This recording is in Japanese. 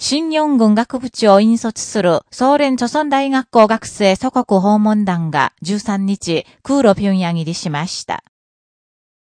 新四軍学部長を引率する総連著村大学校学生祖国訪問団が13日、空路平壌入りしました。